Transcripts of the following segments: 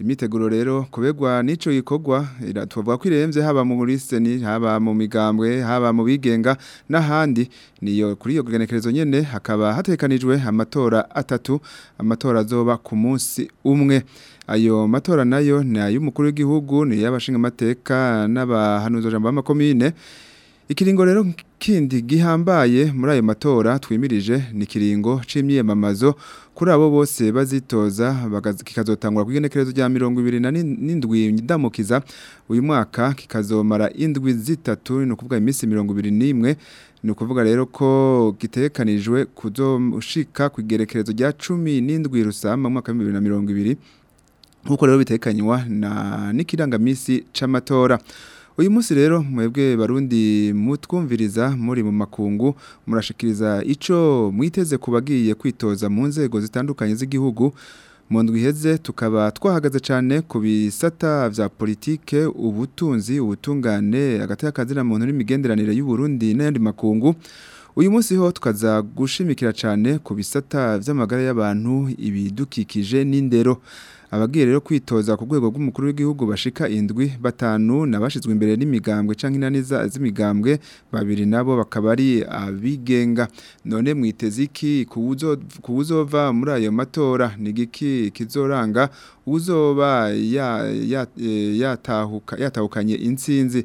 imiteguro rero kubegwa n'ico gikorwa tuvuga ko iremvye haba mu liseni haba mu migambwe haba mu bigenga n'ahandi niyo kuri iyo igenekerezo nyene hakaba hatekanijwe amatora atatu amatora azoba ku munsi umwe ayo matora nayo ni ay'umukuru w'igihugu ni y'abashingamateka n'abahanuza jambo b'amakomine ikiringo rero kindi gihambaye muri ayo matora twimirije ni kiringo c'imyiyamamazo kuri abo bose bazitoza kikazotangura kugenekerezo rya mirongo ibiri na n’indwi ndamukiza uyu mwaka kikazomara indwi zitatu ni ukuvuga iminsi mirongo ibiri n’imwe ni ukuvuga rero ko gitekanijwe kuzoshika ku igerekerezo rya n’indwi rusama mu mwaka mirongo ibiri. nkuko rero bitekanywa na n'ikirangamisi c'amatora uyu munsi rero mwebwe barundi mutwumviriza muri mu makungu murashikiriza ico mwiteze kubagiye kwitoza mu nzego zitandukanye z'igihugu mu tukaba twahagaze cyane ku bisata vya politike ubutunzi ubutungane agatekazina muntu n'imigenderanire y'u Burundi n'ayandi makungu uyu munsi ho tukaza gushimikira cyane ku bisata vy'amagara y'abantu ibidukikije n'indero abagiye rero kwitoza ku rwego rw'umukuru w'igihugu bashika indwi batanu nabashizwe imbere n'imigambwe canke inaniza z'imigambwe babiri nabo bakaba ari abigenga none mwiteze iki kuwuzova muri ayo matora ni giki kizoranga uzoba e, yatahuka yatahukanye insinzi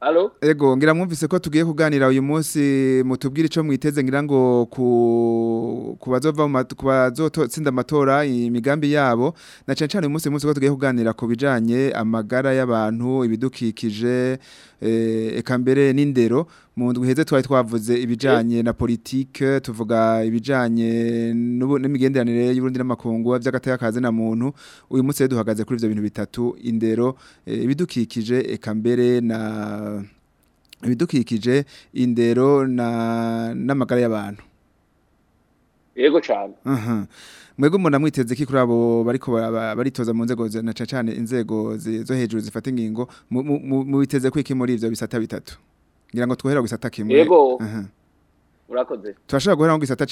Alo? Ego, ngira mwumvise ko tugiye kuganira uyu munsi mutubwire ico mwiteze ngira ngo ku kubazova ku bazotsinda amatora imigambi yabo na cyane uyu munsi munsi ko tugiye kuganira ku bijanye amagara y'abantu ibidukikije Eh, eka mbere n'indero mu ndwi heze twari twavuze ibijyanye na politike tuvuga ibijyanye n'imigenderanire y’urundi y'uburundi n'amakungu kaze na muntu uyu munsi duhagaze kuri ibyo bintu bitatu indero eh, ibidukikije eka mbere na ibidukikije indero n'amagara y'abantu yego cyane mwebwe umuntu amwiteze ko kuri abo bariko baritoza mu nzego na cyane inzego zo hejuru zifata ingingo mubiteze kwiki muri ivyo bisata bitatu ngira ngo twohera gisata kimwe yego urakoze turashobora guhera ngo gisata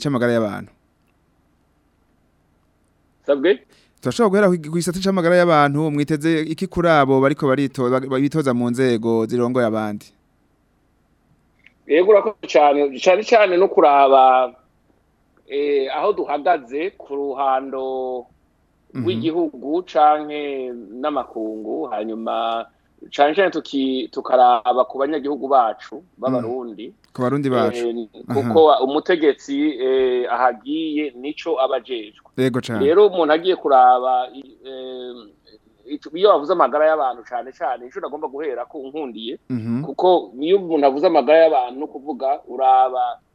c'amagara y'abantu sabwe turashobora guhera ku gisata c'amagara y'abantu mwiteze iki kuri abo bariko baritoza bitoza mu nzego zirongoye abandi yego urakoze cyane cyane cyane no kuraba Eh, aho duhagaze ku ruhando mhm. rw'igihugu canke n'amakungu hanyuma cyane tukaraba ku banyagihugu bacu b'abarundi mhm. ku barundi bacu eh, kuko umutegetsi eh, ahagiye nico abajejwe rero umuntu agiye kuraba iyo bavuze amagara y'abantu cyane cyane inshuro agomba guhera ko nkundiye mhm. kuko iyo umuntu avuze amagara y'abantu kuvuga uraba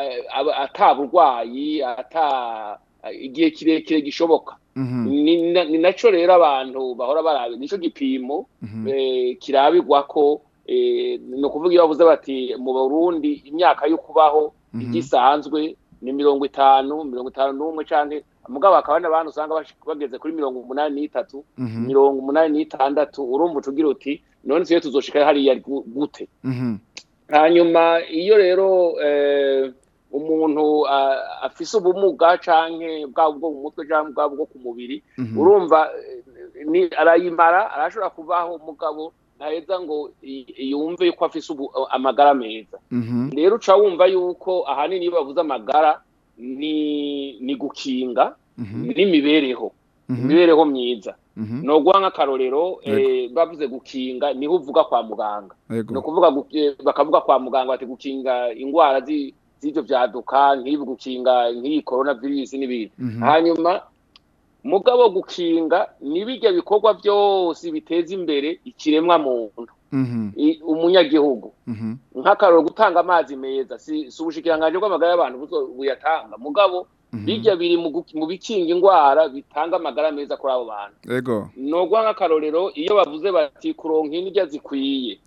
eh, ata burwayi ata igihe kirekire gishoboka Mm-hmm. ni nacyo rero abantu bahora barabe nicyo gipimo mm-hmm. eh, kirabigwa ko eh, ni ukuvuga iyo bavuze bati mu burundi imyaka yo kubaho mm-hmm. igisanzwe ni mirongo itanu mirongo itanu n'umwe cyane mugabo hakaba n'abantu usanga bageze kuri mirongo umunani n'itatu mirongo umunani n'itandatu urumva ucugira uti none iyo tuzoshika hariya gute hanyuma iyo rero eh, umuntu afise ubumuga canke bwa bwo mu mutwe canke bwaba bwo ku mubiri mhm. urumva ni arayimara arashobora kubaho umugabo naheza ngo yumve yuko afise amagara meza mhm. rero uca wumva yuko ahanini iyo bavuze amagara ni gukinga mhm. n'imibereho imibereho myiza ni uguha nk'akarorero eh, bavuze gukinga niho uvuga kwa muganga ni ukuvuga eh, bakavuga kwa muganga bati gukinga indwara z'ibyo byaduka nk'ibi gukinga nk'iyi korona virusi n'ibindi mhm. hanyuma mugabo gukinga n'ibijya bikorwa byose biteza imbere ikiremwa muntu mhm. umunyagihugu mhm. nk'akararo gutanga amazi meza si ubushikiranganje bw'amagara y'abantu buyatanga mugabo bijya biri mu bikinga indwara bitanga amagara meza kuri abo bantu ni nk'akarorero iyo bavuze bati kuronka indya zikwiye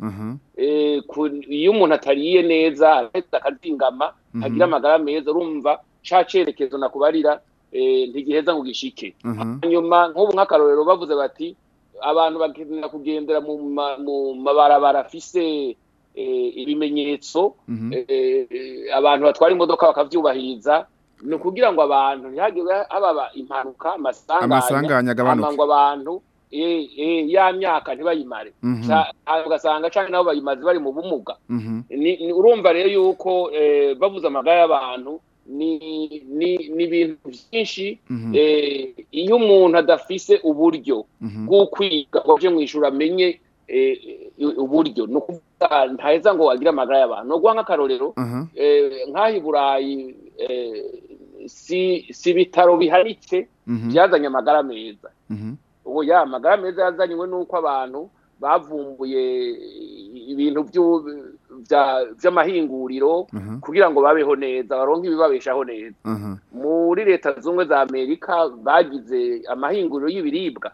Eh, iyo umuntu atariye neza arahita akazingama mhm. agira amagara meza urumva ca cerekezo nakubarira eh, ntigiheza ngo gishike mhm. hanyuma nk'ubu nk'akarorero bavuze bati abantu bakenera kugendera mu mabarabara afise eh, ibimenyetso mhm. abantu batwara imodoka bakabyubahiriza ni ukugira ngo abantu ntihagire haba impanuka amasanganya amangwa abantu Eh, eh, ya myaka ntibayimare mhm. ugasanga cyane nabo bayimaze bari mu bumuga mhm. urumva rero yuko eh, bavuze amagara y'abantu ni ibintu byinshi mhm. iyo umuntu adafise uburyo bwo kwiga ngo ajye mu ishuri amenye uburyo ni ukuvuga ntaheza ngo agire amagara y'abantu ni ukuvuga nk'akarorero nk'aho i burayi si ibitaro bihanitse byazanye amagara meza ubu ya amagara meza yazanywe n'uko abantu bavumbuye ibintu by'amahinguriro mhm. kugira ngo babeho neza baronke ibibabeshaho neza mhm. muri leta zumwe za amerika bagize amahinguriro y'ibiribwa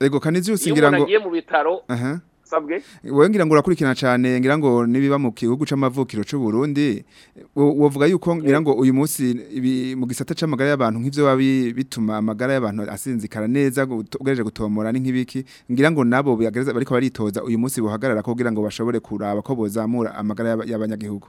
rego kanizi usingira ngo iyo umuntu agiye mu bitaro wasabwe wowe ngira ngo urakurikirana cyane ngira ngo nibiba mu gihugu c'amavukiro c'u Burundi wovuga yuko eh. ngira ngo uyu munsi mu gisata c'amagara y'abantu nk'ivyo bituma amagara y'abantu asinzikara neza ugereje gutomora ni nk'ibiki ngira ngo nabo biyagereza bariko baritoza uyu munsi buhagarara ko kugira ngo bashobore kuraba ko bozamura amagara y'abanyagihugu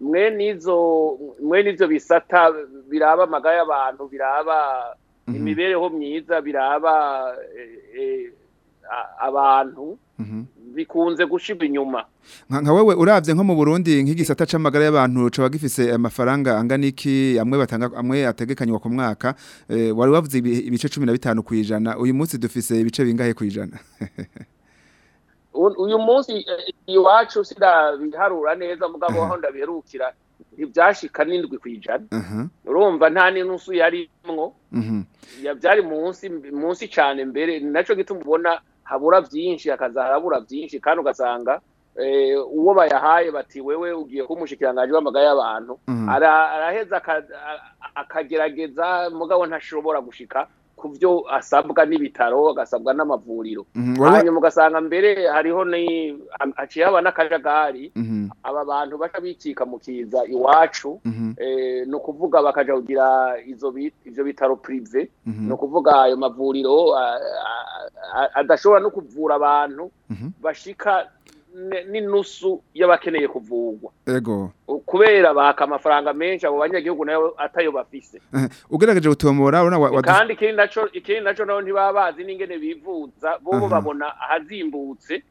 mwe n'izo bisata biraba amagara y'abantu biraba imibereho myiza biraba abantu mhm. bikunze gushiba inyuma nka wowe urabye nko mu burundi nk'igisata cy'amagara y'abantu caba gifise amafaranga angana iki amwe batanga amwe ategekanywa ku mwaka eh, wari wavuze ibice cumi na bitanu ku ijana uyu munsi dufise ibice bingahe ku uyu munsi eh, iwacu sinabiharura neza mugabo aho ndaberukira ntibyashika n'indwi ku urumva nta n'inusu yarimwo byari mhm. munsi munsi cyane mbere nacyo gituma ubona habura byinshi hakazahara byinshi kandi ugasanga eh, uwo bayahaye bati wewe ugiye kuba umushyikirangajwi w'amagara y'abantu mhm. araheza akagerageza mugabo ntashobora gushika ku byo asabwa n'ibitaro agasabwa n'amavuriro mhm, hanyuma ugasanga mbere hariho haciye haba n'akajagari mhm. aba bantu baca bicika mu kiza iwacu mhm. eh, ni ukuvuga bakajya kugira ibyo bitaro pirive ni ukuvuga ayo mavuriro adashobora no kuvura abantu bashika n'inusu y'abakeneye kuvugwa yego kubera baka amafaranga menshi abo banyagihugu nayo atayo bafise eh, ugerageje gutomora kandi ikindi nacyo ikindi nacyo naho ntibaba bazi n'ingene bivuza bo uh-huh. babona ahazimbutse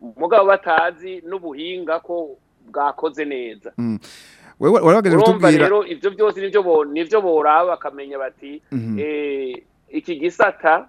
umugabo uh-huh. batazi n'ubuhinga ko bwakoze neza wewe mm. rero ivyo byose nivyo boraba bakamenya bati mm-hmm. eh, iki gisata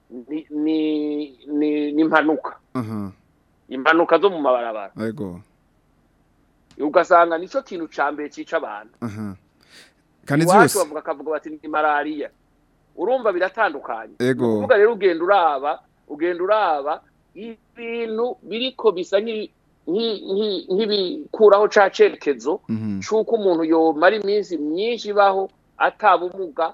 ni impanuka impanuka zo mu mabarabara ugasanga nicyo kintu cya mbere cyica abantu kandi zose bavuga akavuga bati ni malariya urumva biratandukanye uvuga rero ugenda uraba ugenda uraba ibintu biriko bisa nk'ibikuraho ca cerekezo mhm. c'uko umuntu yomara iminsi myinshi ibaho atabumuga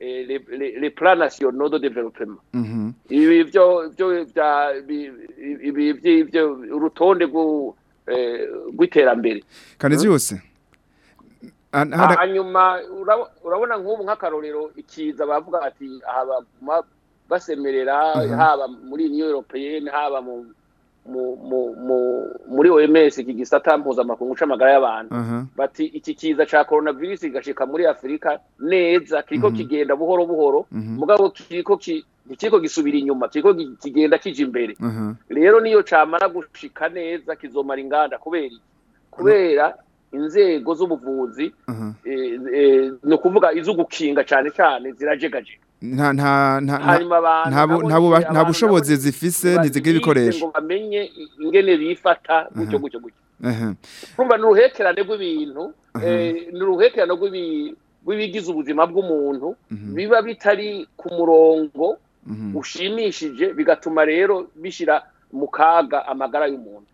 les, les, les, plans nationaux de développement ibi byo urutonde rw'iterambere kanezi yose hanyuma urabona nk'ubu nk'akarorero ikiza bavuga ati aha baguma basemerera haba muri new europe haba mu muri oms iki gisata mpuzamakungu c'amagara y'abantu bati iki kiza ca coronavirus gashika muri afurika neza kiriko mhm. kigenda buhoro buhoro mhm. mugabo kiriko kiriko gisubira inyuma kiriko kigenda kija imbere rero niyo camara gushika neza kizomara inganda kubera kubera inzego z'ubuvuzi eh, eh, ni ukuvuga iz'ugukinga cyane cyane zirajegajega nta nta nta bushobozi zifise ntizigire ibikoresho ngo bamenye ingene bifata gutyo gutyo gutyo urumva ni uruhekerane rw'ibintu eh, ni uruhekerane rw'ibigize ubuzima bw'umuntu biba bitari ku murongo ushimishije bigatuma rero bishyira mu kaga amagara y'umuntu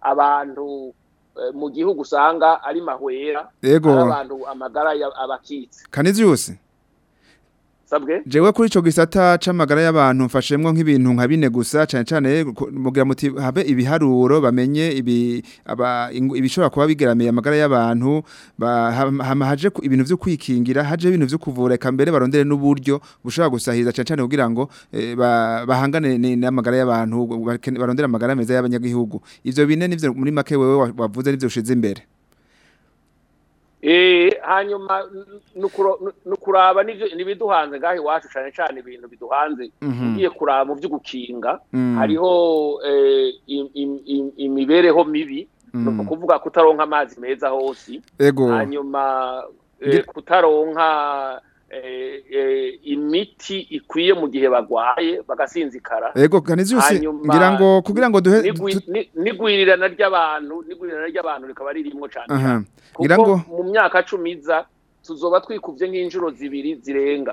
abantu eh, mu gihugu usanga ari mahwera ari abantu amagara abakitse kanezi yose jewe kuri icyo gisata c'amagara y'abantu mfashemwo nk'ibintu nka bine gusa cyane cyane mugira muti habe ibiharuro bamenye ibi ibishobora kuba bigeramiye amagara y'abantu haje ibintu byo kwikingira haje ibintu byo kuvura eka mbere barondere n'uburyo bushobora gusahiriza cyane cyane kugira ngo e, bahangane n'amagara y'abantu barondere amagara meza y'abanyagihugu ivyo bine nivyo muri make wewe wavuze nivyo ushize imbere Eh, hanyuma ni ukuraba n'ibiduhanze ngaho iwacu cyane cyane ibintu biduhanze mhm. ugiye kuraba mu by'ugukinga mm. hariho eh, imibereho mibi mm. ni ukuvuga kutaronka amazi meza hose hanyuma eh, kutaronka Eh, eh, imiti ikwiye mu gihe bagwaye bagasinzikara yego ganiziyusi ngira ngo kugira ngo duhe n'igwirirana ry'abantu n'igwirirana ry'abantu rikaba ririmo cyane kuko mu myaka cumi iza tuzoba twikubye nk'inshuro zibiri zirenga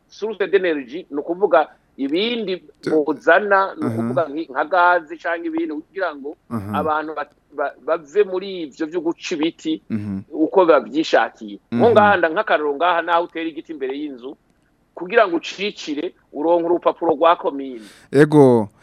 source d'energy ni ukuvuga ibindi muzana ni uh-huh. ukuvuga nka gaze cyangwa ibintu kugira ngo uh-huh. abantu bave muri ibyo byo guca ibiti uh-huh. uko babyishakiye nko ngahanda nk'akararo ngaha naho utera igiti imbere y'inzu kugira ngo ucicire uronke urupapuro rwa komine ego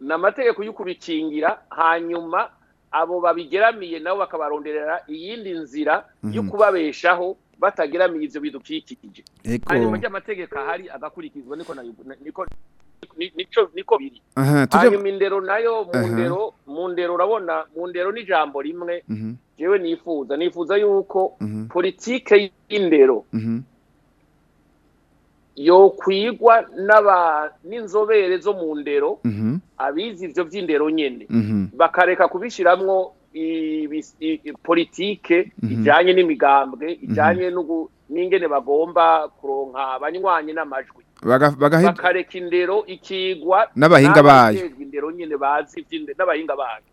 ni amategeko yo kubikingira hanyuma abo babigeramiye nabo bakabaronderera iyindi nzira yo mhm. kubabeshaho batagira ibyo bidukikije hanyuma ry'amategeko ahari agakurikizwa niko niko nico niko biri hanyuma indero nayo mu ndero urabona mu ndero ni ijambo rimwe mhm. jewe nifuza nifuza yuko mhm. politike y'indero mhm. yokwigwa n'inzobere zo mu ndero abizi ibyo by'indero nyine bakareka kubishyiramo politike mhm. ijyanye n'imigambwe mhm. ijyanye n'ingene bagomba kuronka abanywanyi n'amajwi bakareka indero ikigwa n'abahinga bayo n'abahinga bayo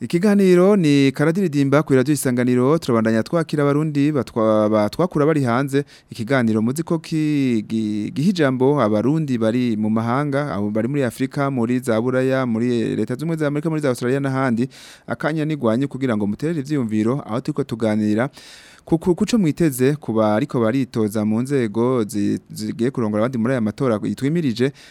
ikiganiro ni karadiridimba ku iradiyo isanganiro turabandanya twakira abarundi batwakura bari hanze ikiganiro muziko ki gihijambo ijambo abarundi bari mu mahanga abo bari muri Afrika muri za buraya muri leta z'ubumwe za amerika muri za australia n'ahandi akanya nigwanye kugira ngo muterere ibyiyumviro aho turi tuganira kuco mwiteze kuba ariko baritoza mu nzego zigiye kurongora abandi muri aya matora yitwimirije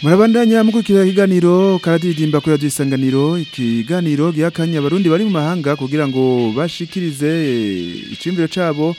turabandanya mukurikira ikiganiro karadiridimba kuri radio isanganiro ikiganiro gihakanya abarundi bari mu mahanga kugira ngo bashikirize icimviro cyabo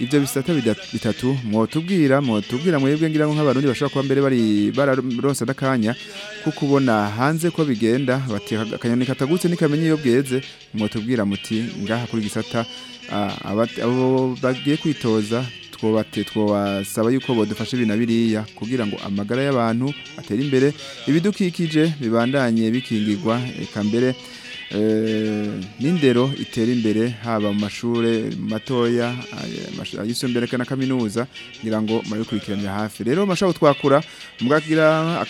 ibyo bisata bitatu mwotubwira mwotubwira mwebwe ngira ngo nk'abarundi bashobora kuba mbere bari bararonsa n'akanya ko kubona hanze ko bigenda bati akanyoni katagutse ntikamenya iyo bweze mwotubwira muti ngaha kuri gisata abo bagiye kwitoza twobasaba yuko bodufasha ibintu biriya kugira ngo amagara y'abantu atere imbere ibidukikije bibandanye bikingirwa eka mbere Eh, n'indero itera imbere haba mu mashuri matoya eh, ayisumbuye na kaminuza kugira ngo mubikurikirane hafi rero mashobora twakura mugagira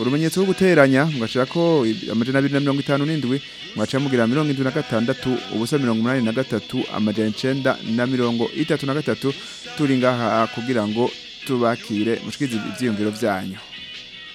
urumenyetso wo guteranya mugashyira ko amajana abiri na mirongo itanu n'indwi mugaca mugira mirongo indwi na gatandatu ubusa mirongo na gatatu amajana icyenda na mirongo itatu na gatatu turi ngaha kugira ngo tubakire mushyikize ibyiyumviro byanyu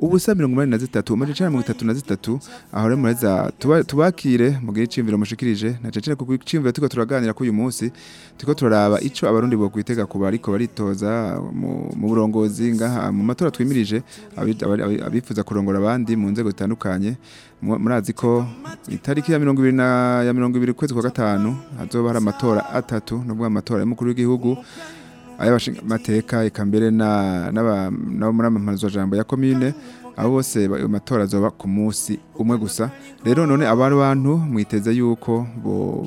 ubusa mirongo inani na zitatu amajana mirongo itatu na zitatu aho rero mureza tubakire mu gihe cy'imviro mushikirije na cecere kuko icimviro tuko turaganira kuri uyu munsi tuko turaraba icyo abarundi bo kwitega kuba ariko baritoza mu burongozi ngaha mu matora twimirije abifuza kurongora abandi mu nzego zitandukanye murazi ko itariki ya mirongo 20 ya 20 kwezi kwa gatanu hazoba hari amatora atatu nubwo amatora y'umukuru w'igihugu mateka amateka eka mbere n'abo muri amamarizo jambo ya komine abo bose amatora azoba ku munsi umwe gusa rero none aba bantu mwiteze yuko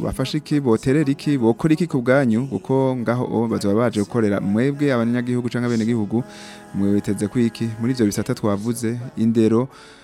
bafashe iki boterera iki bokora iki ku bwanyu kuko ngaho bazaba baje gukorera mwebwe abanyagihugu cyangwa abenegihugu mwiteze ku iki muri ibyo bisata twavuze indero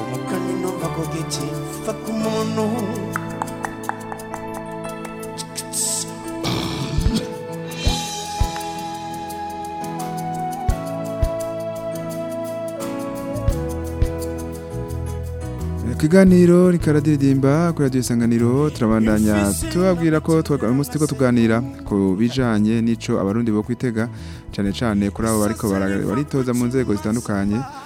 umukani no bagogiti faka umuntu ikiganiro rikaradiridimba kuri radiyo isanganiro turabandanya tubabwira ko twagaruye umunsi turiko tuganira ku bijanye n'ico abarundi bo kwitega cyane cyane kuri abo bariko baritoza mu nzego zitandukanye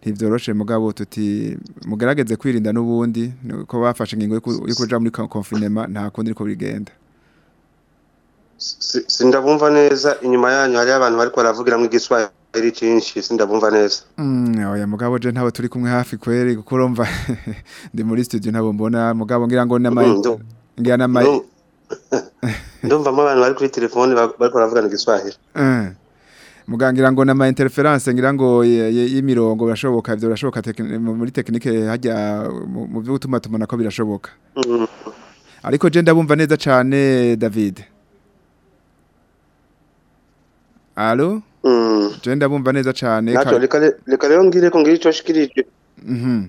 ntibyoroshe mugabo tuti mugerageze kwirinda n'ubundi ko bafashe ingingo yo kuja muri confinement nta kundi riko bigenda sindabumva neza inyuma yanyu hari abantu bariko baravugira mu giswahili ari cyinshi sindabumva neza mm, oya mugabo je ntabo turi kumwe hafi kweri gukurumva ndi muri studio ntabo mbona mugabo ngira ngo n'amayi mm, ngira n'amayi ndumva mu abantu bari kuri telefone bariko baravugana igiswahili eh. mugangira ngo na ma interference ngira ngo y'imirongo birashoboka ibyo birashoboka muri technique hajya mu byo gutuma tumana ko birashoboka mm. ariko je ndabumva neza cyane David Allô je mm. ndabumva neza cyane reka rero ngire ko ngire icyo shikirije mhm.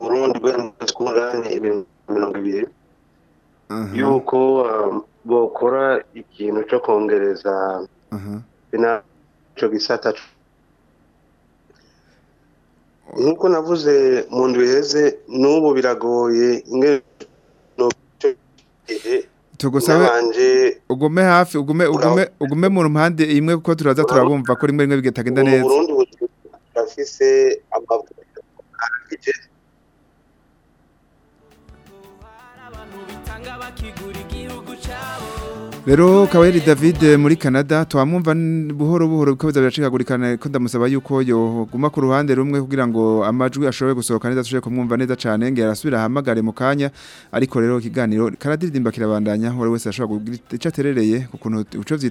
rundi rwego twungane mirongo ibiri yuko bakora ikintu cyo kongereza penaliti gisata nk'uko navuze mu ndwiheze n'ubu biragoye tugusabe ugume hafi ugume ugume ugume mu mpande imwe kuko turaza turabumva ko rimwe rimwe bigenda neza gafise amavuta ahagije rero kaweri david eh, muri canada twamwumva buhoro buhoro kuko biracikagurikana ko ndamusaba yuko yo guma ku ruhande rumwe kugira ngo amajwi ashobore gusohoka neza tujye kumwumva neza cyane ngo yarasubire ahamagare mu kanya ariko rero ikiganiro karadiridimba kirabandanya uwo wese ashobora kugira icyo aterereye ku kuntu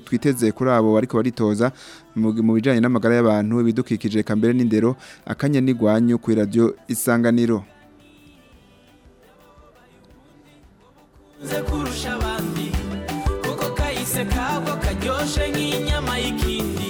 twiteze kuri abo bariko baritoza mu bijyanye n'amagara y'abantu bidukikije kambere n'indero akanya n'igwanyu ku iradiyo isanganiro kurusha nk'inyama y'ikindi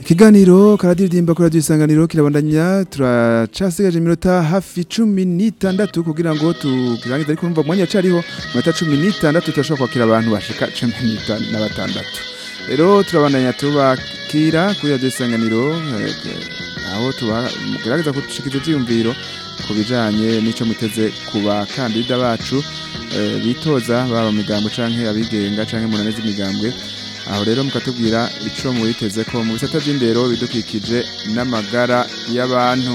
ikiganiro karadiridimba kuri radiyo isanganiro kirabandanya turacasigaje iminota hafi cumi n'itandatu kugira ngo turangize ariko numva mwanya cariho iminota cumi n'itandatu turashobora kwakira abantu bashika cumi na batandatu rero turabandanya tubakira kuri radiyo isanganiro aho tugerageza gushikiza ivyiyumviro ku bijanye n'ico muteze ku bakandida bacu bitoza baba mu migambo canke abigenga canke mu nane z'imigambwe aho rero mukatubwira icyo mubiteze ko mu bisata by'indero bidukikije n'amagara y'abantu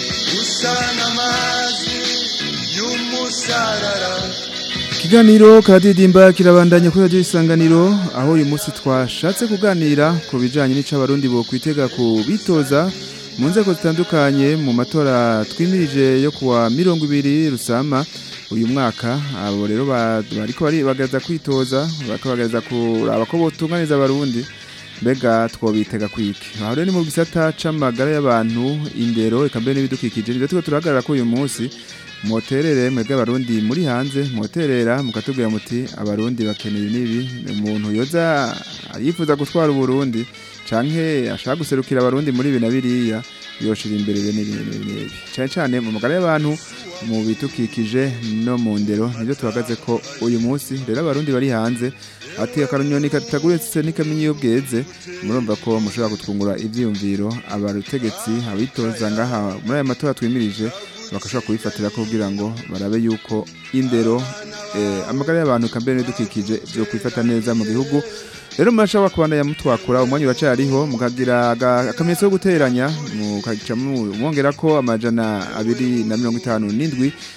usana mazi yumusarara ikiganiro karadiridimba kirabandanya kuri radiyo isanganiro aho uyu munsi twashatse kuganira ku bijyanye n'icyabarundi bokwitega ku bitoza mu nzego zitandukanye mu matora twimirije yo kuwa mirongo ibiri rusama uyu mwaka abo rero bariko baribagaza kwitoza bakabagaragaza kuraba ko botunganiza abarundi mbega twobitega kwiki aho rero ni mu gisata c'amagara y'abantu indero eka mbere n'ibidukikije nivyo turiko turahagarara kuri uyu munsi mwoterere mwebwe abarundi muri hanze mwoterera mukatubwira muti abarundi bakeneye n'ibi umuntu yoza yifuza gutwara uburundi canke ashaka guserukira abarundi muri ibi na biriya yoshira imbere bene bene cyane cyane mu magara y'abantu mu bitukikije no mu ndero nibyo tuhagaze ko uyu munsi rero abarundi bari hanze ati akaranyoni kataguretse n'ikamyo iyo murumva ko mushobora gutwungura ibyiyumviro abarutegetsi abitoza ngaha muri aya matora twimirije bakashobora kubifatira kugira ngo barabe yuko indero eh, amagara y'abantu kambere n'ibidukikije byo kubifata neza mu gihugu rero murashobora kubana mutwakura umwanya uracyariho mukagira akamenyetso ko guteranya mwongera ko amajana abiri na mirongo itanu n'indwi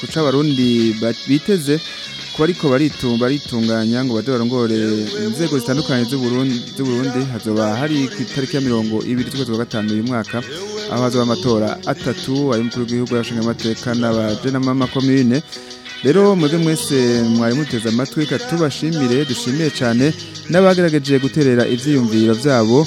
kuca abarundi biteze kuba ariko baritunganya ngo bade barongore inzego zitandukanye z’u Burundi hazoba hari ku itariki ya mirongo ibiri z'ukwezi kwa gatanu uyu mwaka aho hazoba amatora atatu ay'umukuru w'igihugu yashinga amateka n'abajenamakomine rero muze mwese mwari muteze amatwi reka tubashimire dushimiye cyane n'abagerageje guterera ibyiyumviro byabo